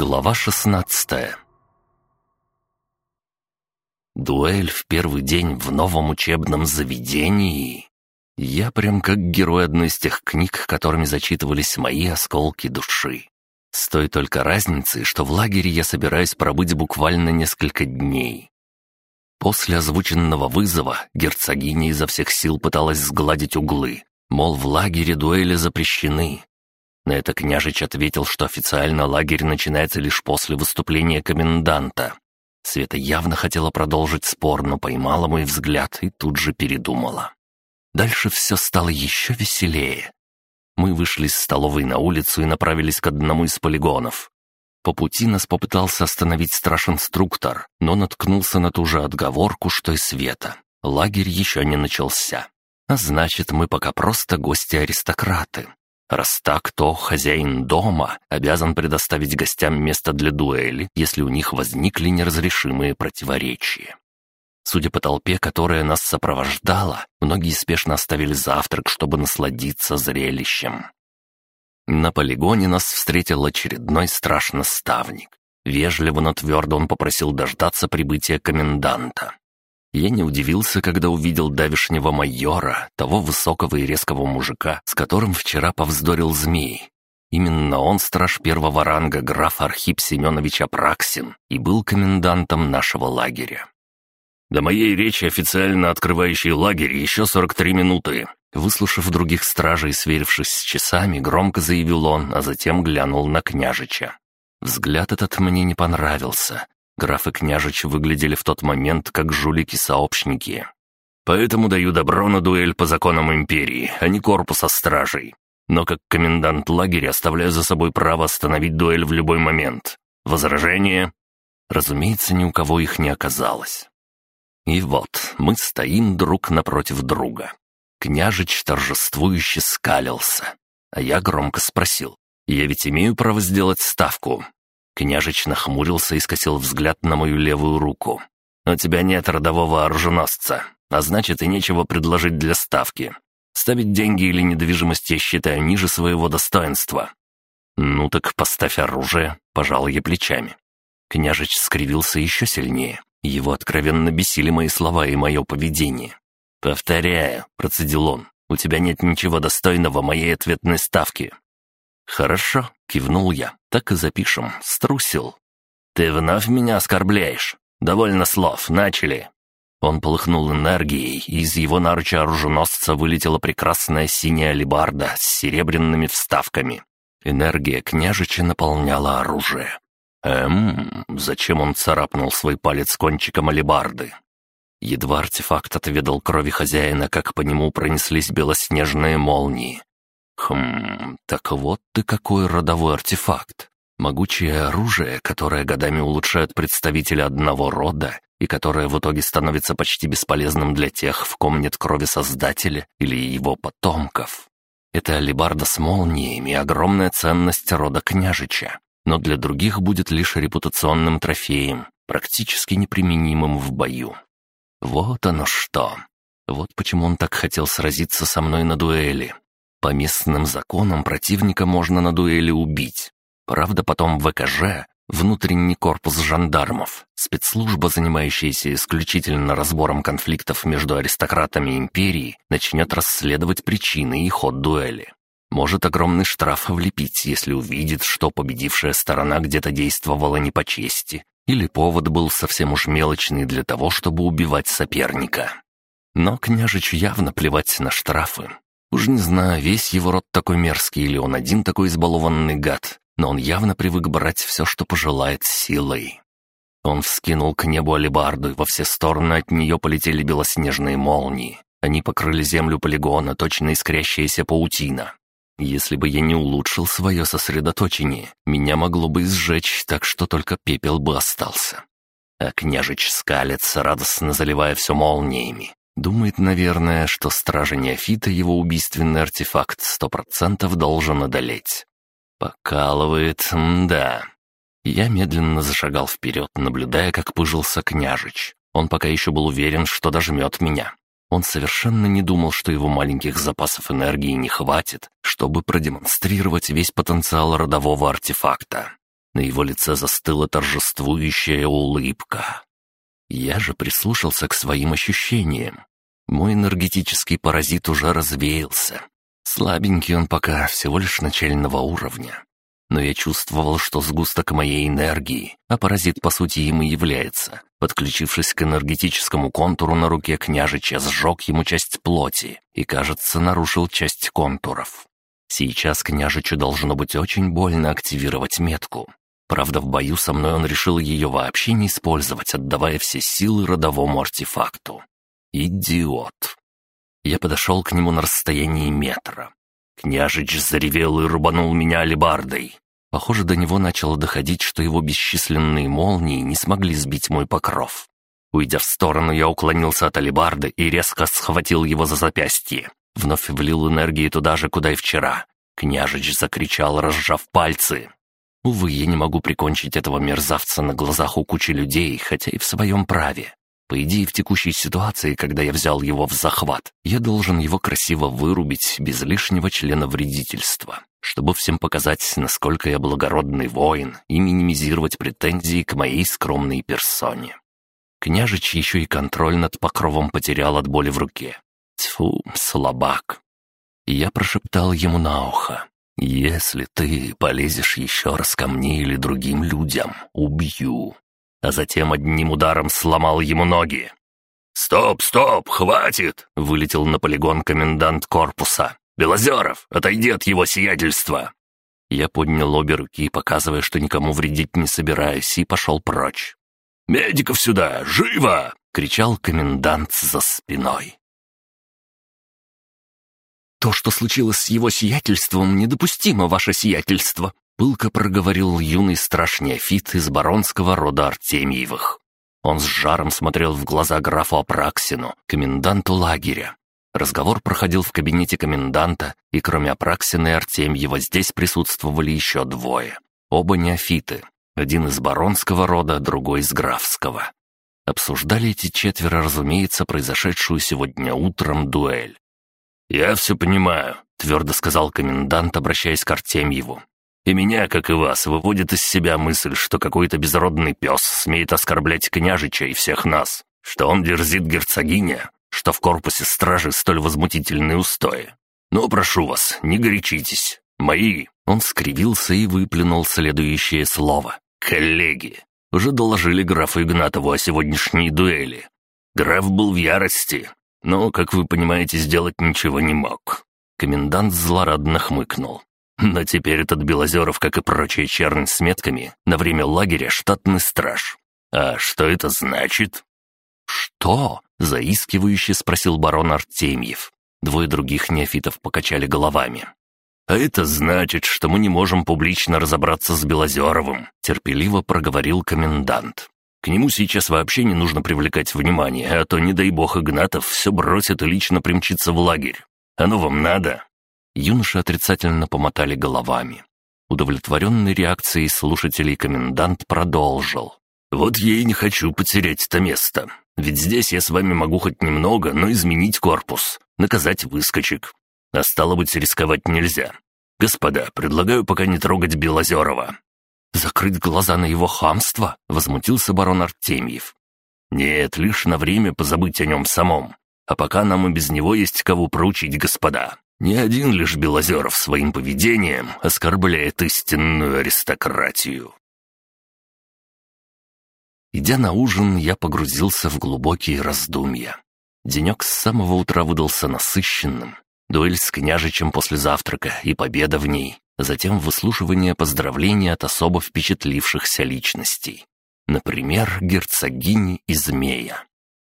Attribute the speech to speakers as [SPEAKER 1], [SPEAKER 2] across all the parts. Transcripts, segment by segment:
[SPEAKER 1] Глава 16 Дуэль в первый день в новом учебном заведении. Я прям как герой одной из тех книг, которыми зачитывались мои осколки души. С той только разницей, что в лагере я собираюсь пробыть буквально несколько дней. После озвученного вызова герцогиня изо всех сил пыталась сгладить углы, мол, в лагере дуэли запрещены, на это княжич ответил, что официально лагерь начинается лишь после выступления коменданта. Света явно хотела продолжить спор, но поймала мой взгляд и тут же передумала. Дальше все стало еще веселее. Мы вышли из столовой на улицу и направились к одному из полигонов. По пути нас попытался остановить страж-инструктор, но наткнулся на ту же отговорку, что и Света. Лагерь еще не начался. А значит, мы пока просто гости-аристократы. Раз так, то хозяин дома обязан предоставить гостям место для дуэли, если у них возникли неразрешимые противоречия. Судя по толпе, которая нас сопровождала, многие спешно оставили завтрак, чтобы насладиться зрелищем. На полигоне нас встретил очередной страж-наставник. Вежливо, но твердо он попросил дождаться прибытия коменданта. Я не удивился, когда увидел давишнего майора, того высокого и резкого мужика, с которым вчера повздорил змей. Именно он страж первого ранга граф Архип Семенович Апраксин и был комендантом нашего лагеря. «До моей речи, официально открывающей лагерь, еще 43 минуты». Выслушав других стражей, сверившись с часами, громко заявил он, а затем глянул на княжича. Взгляд этот мне не понравился, Граф и княжич выглядели в тот момент как жулики-сообщники. Поэтому даю добро на дуэль по законам империи, а не корпуса стражей. Но как комендант лагеря оставляю за собой право остановить дуэль в любой момент. Возражение? Разумеется, ни у кого их не оказалось. И вот, мы стоим друг напротив друга. Княжич торжествующе скалился, а я громко спросил. «Я ведь имею право сделать ставку. Княжич нахмурился и скосил взгляд на мою левую руку. «У тебя нет родового оруженосца, а значит и нечего предложить для ставки. Ставить деньги или недвижимость я считаю ниже своего достоинства». «Ну так поставь оружие», — пожал я плечами. Княжич скривился еще сильнее. Его откровенно бесили мои слова и мое поведение. «Повторяю», — процедил он, — «у тебя нет ничего достойного моей ответной ставки. «Хорошо», — кивнул я. «Так и запишем. Струсил». «Ты вновь меня оскорбляешь. Довольно слов. Начали». Он полыхнул энергией, и из его наруча оруженосца вылетела прекрасная синяя алебарда с серебряными вставками. Энергия княжича наполняла оружие. Эм, зачем он царапнул свой палец кончиком алебарды? Едва артефакт отведал крови хозяина, как по нему пронеслись белоснежные молнии. Хм, так вот ты какой родовой артефакт. Могучее оружие, которое годами улучшает представителя одного рода и которое в итоге становится почти бесполезным для тех, в ком нет крови Создателя или его потомков. Это алибарда с молниями — огромная ценность рода княжича, но для других будет лишь репутационным трофеем, практически неприменимым в бою. Вот оно что. Вот почему он так хотел сразиться со мной на дуэли. По местным законам противника можно на дуэли убить. Правда, потом ВКЖ, внутренний корпус жандармов, спецслужба, занимающаяся исключительно разбором конфликтов между аристократами империи, начнет расследовать причины и ход дуэли. Может огромный штраф влепить, если увидит, что победившая сторона где-то действовала не по чести, или повод был совсем уж мелочный для того, чтобы убивать соперника. Но княжичу явно плевать на штрафы. Уж не знаю, весь его род такой мерзкий или он один такой избалованный гад, но он явно привык брать все, что пожелает, силой. Он вскинул к небу алебарду, и во все стороны от нее полетели белоснежные молнии. Они покрыли землю полигона, точно искрящаяся паутина. Если бы я не улучшил свое сосредоточение, меня могло бы изжечь, так что только пепел бы остался. А княжич скалится, радостно заливая все молниями. Думает, наверное, что стража неофита его убийственный артефакт сто процентов должен одолеть. Покалывает, да. Я медленно зашагал вперед, наблюдая, как пыжился княжич. Он пока еще был уверен, что дожмет меня. Он совершенно не думал, что его маленьких запасов энергии не хватит, чтобы продемонстрировать весь потенциал родового артефакта. На его лице застыла торжествующая улыбка. Я же прислушался к своим ощущениям. Мой энергетический паразит уже развеялся. Слабенький он пока, всего лишь начального уровня. Но я чувствовал, что сгусток моей энергии, а паразит по сути им и является, подключившись к энергетическому контуру на руке княжича, сжег ему часть плоти и, кажется, нарушил часть контуров. Сейчас княжичу должно быть очень больно активировать метку. Правда, в бою со мной он решил ее вообще не использовать, отдавая все силы родовому артефакту. Идиот. Я подошел к нему на расстоянии метра. Княжич заревел и рубанул меня алебардой. Похоже, до него начало доходить, что его бесчисленные молнии не смогли сбить мой покров. Уйдя в сторону, я уклонился от алебарды и резко схватил его за запястье. Вновь влил энергии туда же, куда и вчера. Княжич закричал, разжав пальцы. Увы, я не могу прикончить этого мерзавца на глазах у кучи людей, хотя и в своем праве. По идее, в текущей ситуации, когда я взял его в захват, я должен его красиво вырубить без лишнего члена вредительства, чтобы всем показать, насколько я благородный воин и минимизировать претензии к моей скромной персоне. Княжич еще и контроль над покровом потерял от боли в руке. Тьфу, слабак. я прошептал ему на ухо. «Если ты полезешь еще раз ко мне или другим людям, убью а затем одним ударом сломал ему ноги. «Стоп, стоп, хватит!» — вылетел на полигон комендант корпуса. «Белозеров, отойди от его сиятельства!» Я поднял обе руки, показывая, что никому вредить не собираюсь, и пошел прочь. «Медиков сюда! Живо!» — кричал комендант за спиной.
[SPEAKER 2] «То, что случилось с его сиятельством, недопустимо, ваше сиятельство!» Пылко проговорил юный страшный Афит из баронского рода Артемьевых. Он с жаром смотрел в глаза графу Апраксину, коменданту лагеря. Разговор проходил в кабинете коменданта, и кроме Апраксина и Артемьева здесь присутствовали еще двое. Оба неофиты. Один из баронского рода, другой из графского. Обсуждали эти четверо, разумеется, произошедшую сегодня утром дуэль.
[SPEAKER 1] «Я все понимаю», — твердо сказал комендант, обращаясь к Артемьеву. И меня, как и вас, выводит из себя мысль, что какой-то безродный пес смеет оскорблять княжича и всех нас, что он дерзит герцогиня, что в корпусе стражи столь возмутительные устои. Но прошу вас, не горячитесь. Мои...» Он скривился и выплюнул следующее слово. «Коллеги, уже доложили графу Игнатову о сегодняшней дуэли. Граф был в ярости, но, как вы понимаете, сделать ничего не мог». Комендант злорадно хмыкнул. Но теперь этот Белозеров, как и прочие чернь с метками, на время лагеря штатный страж. А что это значит?
[SPEAKER 2] «Что?» — заискивающе спросил барон Артемьев. Двое других неофитов покачали головами.
[SPEAKER 1] «А это значит, что мы не можем публично разобраться с Белозеровым», — терпеливо проговорил комендант. «К нему сейчас вообще не нужно привлекать внимание, а то, не дай бог, Игнатов все бросит и лично примчится в лагерь. Оно вам надо?»
[SPEAKER 2] Юноши отрицательно помотали головами. Удовлетворенный реакцией слушателей комендант продолжил.
[SPEAKER 1] «Вот я и не хочу потерять это место. Ведь здесь я с вами могу хоть немного, но изменить корпус, наказать выскочек. А стало быть, рисковать нельзя. Господа, предлагаю пока не трогать Белозерова».
[SPEAKER 2] «Закрыть глаза на его хамство?» — возмутился барон Артемьев.
[SPEAKER 1] «Нет, лишь на время позабыть о нем самом. А пока нам и без него есть кого проучить, господа. Не один лишь Белозеров своим поведением оскорбляет истинную аристократию.
[SPEAKER 2] Идя на ужин, я погрузился в глубокие раздумья. Денек с самого утра выдался насыщенным. Дуэль с княжичем после завтрака и победа в ней, затем выслушивание поздравлений от особо впечатлившихся личностей. Например, герцогини и змея.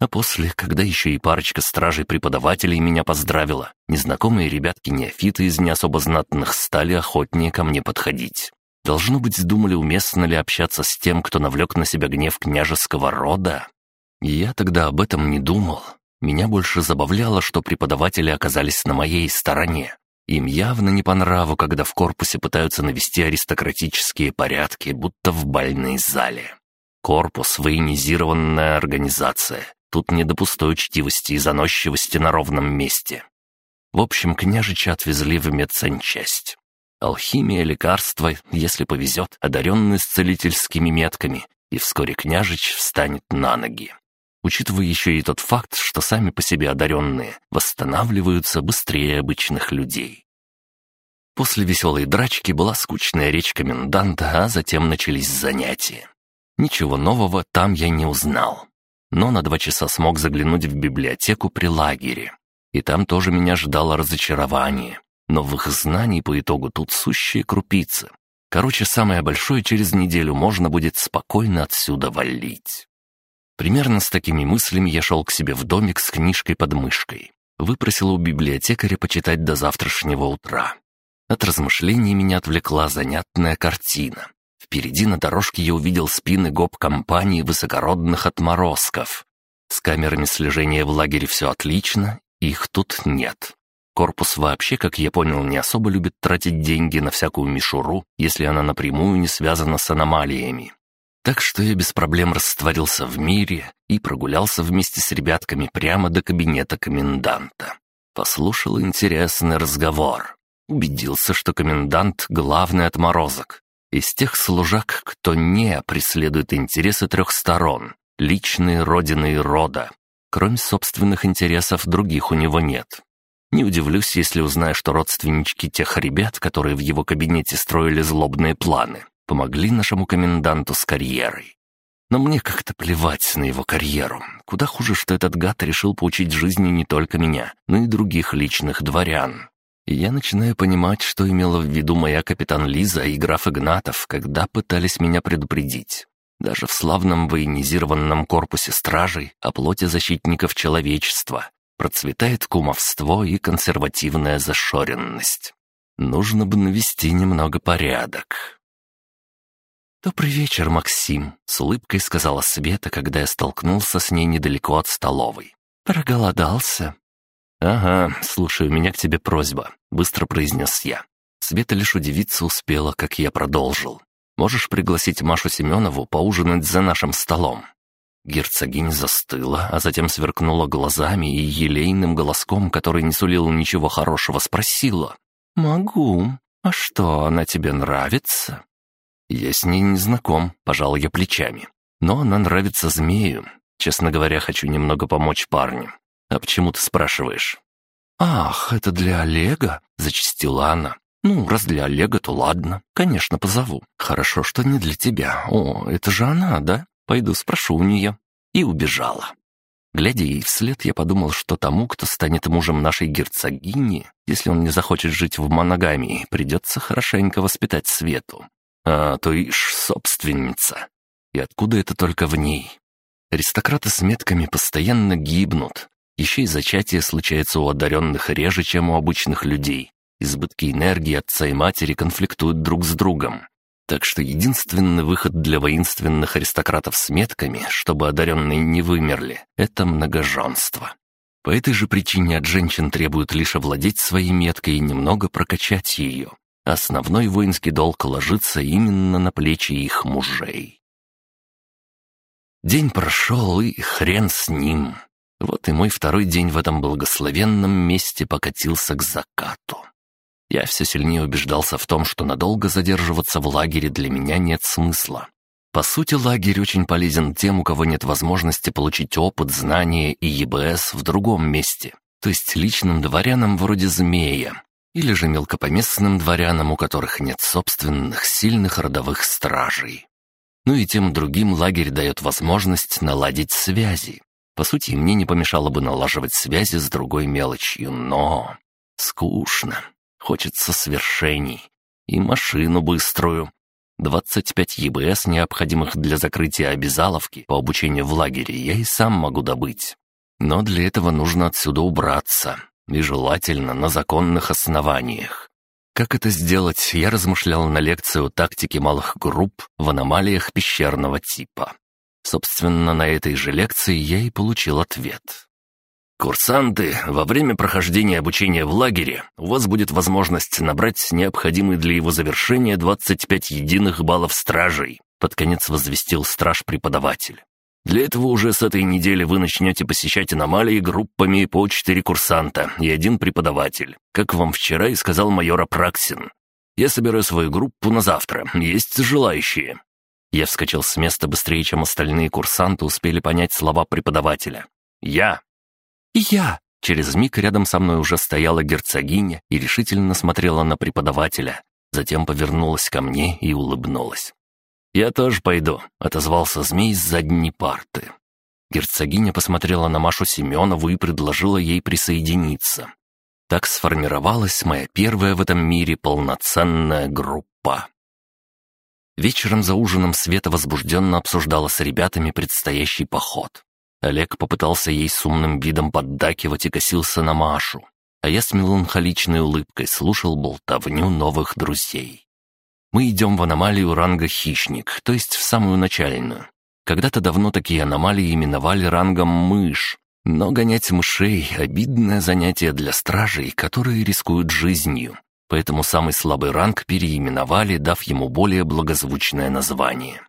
[SPEAKER 2] А после, когда еще и парочка стражей-преподавателей меня поздравила, незнакомые ребятки-неофиты из не особо знатных стали охотнее ко мне подходить. Должно быть, думали, уместно ли общаться с тем, кто навлек на себя гнев княжеского рода. Я тогда об этом не думал. Меня больше забавляло, что преподаватели оказались на моей стороне. Им явно не по нраву, когда в корпусе пытаются навести аристократические порядки, будто в бальной зале. Корпус — военизированная организация, Тут не до пустой учтивости и заносчивости на ровном месте. В общем, княжича отвезли в медсанчасть.
[SPEAKER 1] Алхимия, лекарства, если повезет, одаренные с целительскими метками, и вскоре княжич встанет на ноги. Учитывая еще и тот факт, что сами по себе одаренные восстанавливаются быстрее обычных людей. После веселой драчки была скучная речь коменданта, а затем начались занятия. Ничего нового там я не узнал. Но на два часа смог заглянуть в библиотеку при лагере. И там тоже меня ждало разочарование. Новых знаний по итогу тут сущие крупицы. Короче, самое большое через неделю можно будет спокойно отсюда валить. Примерно с такими мыслями я шел к себе в домик с книжкой под мышкой. Выпросил у библиотекаря почитать до завтрашнего утра. От размышлений меня отвлекла занятная картина. Впереди на дорожке я увидел спины гоп-компании высокородных отморозков. С камерами слежения в лагере все отлично, их тут нет. Корпус вообще, как я понял, не особо любит тратить деньги на всякую мишуру, если она напрямую не связана с аномалиями. Так что я без проблем растворился в мире и прогулялся вместе с ребятками прямо до кабинета коменданта. Послушал интересный разговор. Убедился, что комендант — главный отморозок. Из тех служак, кто не преследует интересы трех сторон — личные, родины и рода. Кроме собственных интересов, других у него нет. Не удивлюсь, если узнаю, что родственнички тех ребят, которые в его кабинете строили злобные планы, помогли нашему коменданту с карьерой. Но мне как-то плевать на его карьеру. Куда хуже, что этот гад решил поучить жизни не только меня, но и других личных дворян. И я начинаю понимать, что имела в виду моя капитан Лиза и граф Игнатов, когда пытались меня предупредить. Даже в славном военизированном корпусе стражей о плоти защитников человечества Процветает кумовство и консервативная зашоренность. Нужно бы навести немного порядок. «Добрый вечер, Максим», — с улыбкой сказала Света, когда я столкнулся с ней недалеко от столовой. «Проголодался?» «Ага, слушай, у меня к тебе просьба», — быстро произнес я. Света лишь удивиться успела, как я продолжил. «Можешь пригласить Машу Семенову поужинать за нашим столом?» Герцогиня застыла, а затем сверкнула глазами и елейным голоском, который не сулил ничего хорошего, спросила. «Могу. А что, она тебе нравится?» «Я с ней не знаком», — пожал я плечами. «Но она нравится змею. Честно говоря, хочу немного помочь парню. А почему ты спрашиваешь?» «Ах, это для Олега?» — зачастила она. «Ну, раз для Олега, то ладно. Конечно, позову. Хорошо, что не для тебя. О, это же она, да? Пойду спрошу у нее». И убежала. Глядя ей вслед, я подумал, что тому, кто станет мужем нашей герцогини, если он не захочет жить в моногамии, придется хорошенько воспитать Свету. А то ишь собственница. И откуда это только в ней? Аристократы с метками постоянно гибнут. Еще и зачатие случается у одаренных реже, чем у обычных людей. Избытки энергии отца и матери конфликтуют друг с другом. Так что единственный выход для воинственных аристократов с метками, чтобы одаренные не вымерли, это многоженство. По этой же причине от женщин требуют лишь овладеть своей меткой и немного прокачать ее. Основной воинский долг ложится именно на плечи их мужей. День прошел, и хрен с ним. Вот и мой второй день в этом благословенном месте покатился к закату. Я все сильнее убеждался в том, что надолго задерживаться в лагере для меня нет смысла. По сути, лагерь очень полезен тем, у кого нет возможности получить опыт, знания и ЕБС в другом месте, то есть личным дворянам вроде Змея, или же мелкопоместным дворянам, у которых нет собственных сильных родовых стражей. Ну и тем другим лагерь дает возможность наладить связи. По сути, мне не помешало бы налаживать связи с другой мелочью, но... Скучно. Хочется свершений. И машину быструю. 25 ЕБС, необходимых для закрытия обязаловки по обучению в лагере, я и сам могу добыть. Но для этого нужно отсюда убраться. И желательно на законных основаниях. Как это сделать, я размышлял на лекции о тактике малых групп в аномалиях пещерного типа. Собственно, на этой же лекции я и получил ответ. Курсанты, во время прохождения обучения в лагере у вас будет возможность набрать необходимые для его завершения 25 единых баллов стражей, под конец возвестил страж-преподаватель. Для этого уже с этой недели вы начнете посещать аномалии группами по четыре курсанта и один преподаватель, как вам вчера и сказал майор Апраксин. Я собираю свою группу на завтра. Есть желающие». Я вскочил с места быстрее, чем остальные курсанты успели понять слова преподавателя. «Я!»
[SPEAKER 2] «И я!»
[SPEAKER 1] Через миг рядом со мной уже стояла герцогиня и решительно смотрела на преподавателя. Затем повернулась ко мне и улыбнулась. «Я тоже пойду», — отозвался змей с задней парты. Герцогиня посмотрела на Машу Семенову и предложила ей присоединиться. Так сформировалась моя первая в этом мире полноценная группа. Вечером за ужином Света возбужденно обсуждала с ребятами предстоящий поход. Олег попытался ей с умным видом поддакивать и косился на Машу, а я с меланхоличной улыбкой слушал болтовню новых друзей. Мы идем в аномалию ранга «Хищник», то есть в самую начальную. Когда-то давно такие аномалии именовали рангом «Мышь», но гонять мышей — обидное занятие для стражей, которые рискуют жизнью. Поэтому самый слабый ранг переименовали, дав ему более благозвучное название.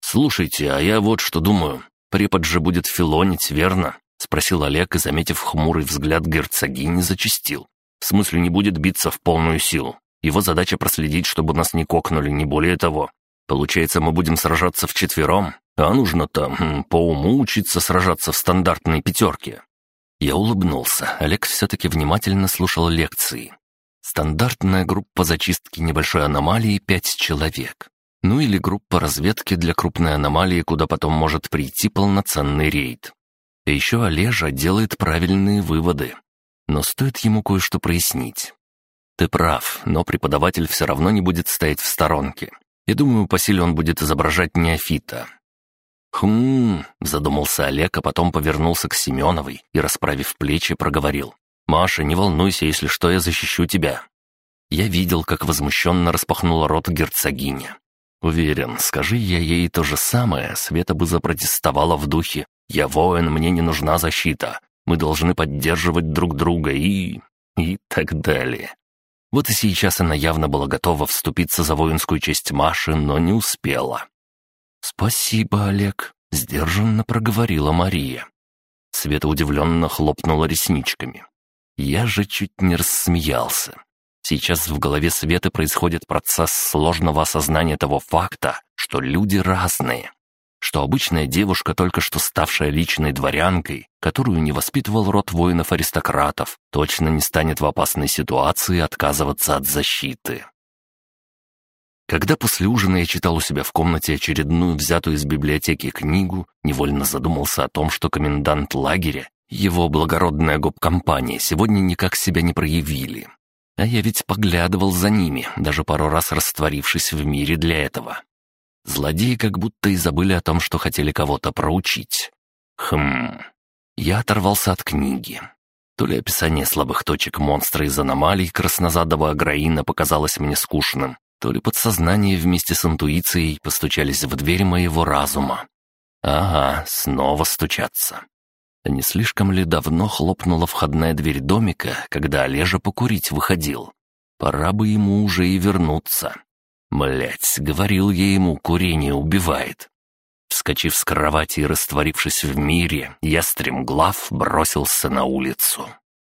[SPEAKER 1] «Слушайте, а я вот что думаю. Препод же будет филонить, верно?» — спросил Олег и, заметив хмурый взгляд герцогини, зачистил. «В смысле не будет биться в полную силу? Его задача проследить, чтобы нас не кокнули, не более того. Получается, мы будем сражаться вчетвером, а нужно-то хм, по уму учиться сражаться в стандартной пятерке». Я улыбнулся. Олег все-таки внимательно слушал лекции. Стандартная группа зачистки небольшой аномалии — пять человек. Ну или группа разведки для крупной аномалии, куда потом может прийти полноценный рейд. А еще Олежа делает правильные выводы. Но стоит ему кое-что прояснить. Ты прав, но преподаватель все равно не будет стоять в сторонке. Я думаю, по силе он будет изображать неофита. «Хм...» — задумался Олег, а потом повернулся к Семеновой и, расправив плечи, проговорил. «Маша, не волнуйся, если что, я защищу тебя». Я видел, как возмущенно распахнула рот герцогиня. Уверен, скажи я ей то же самое, Света бы запротестовала в духе «Я воин, мне не нужна защита, мы должны поддерживать друг друга» и... и так далее. Вот и сейчас она явно была готова вступиться за воинскую честь Маши, но не успела. «Спасибо, Олег», — сдержанно проговорила Мария. Света удивленно хлопнула ресничками. Я же чуть не рассмеялся. Сейчас в голове Светы происходит процесс сложного осознания того факта, что люди разные. Что обычная девушка, только что ставшая личной дворянкой, которую не воспитывал род воинов-аристократов, точно не станет в опасной ситуации отказываться от защиты. Когда после ужина я читал у себя в комнате очередную взятую из библиотеки книгу, невольно задумался о том, что комендант лагеря, его благородная гоп-компания сегодня никак себя не проявили. А я ведь поглядывал за ними, даже пару раз растворившись в мире для этого. Злодеи как будто и забыли о том, что хотели кого-то проучить. Хм... Я оторвался от книги. То ли описание слабых точек монстра из аномалий краснозадого аграина показалось мне скучным, то ли подсознание вместе с интуицией постучались в дверь моего разума. Ага, снова стучаться. Не слишком ли давно хлопнула входная дверь домика, когда Олежа покурить выходил? Пора бы ему уже и вернуться. Млять, говорил я ему, курение убивает. Вскочив с кровати и растворившись в мире, я стремглав бросился на улицу.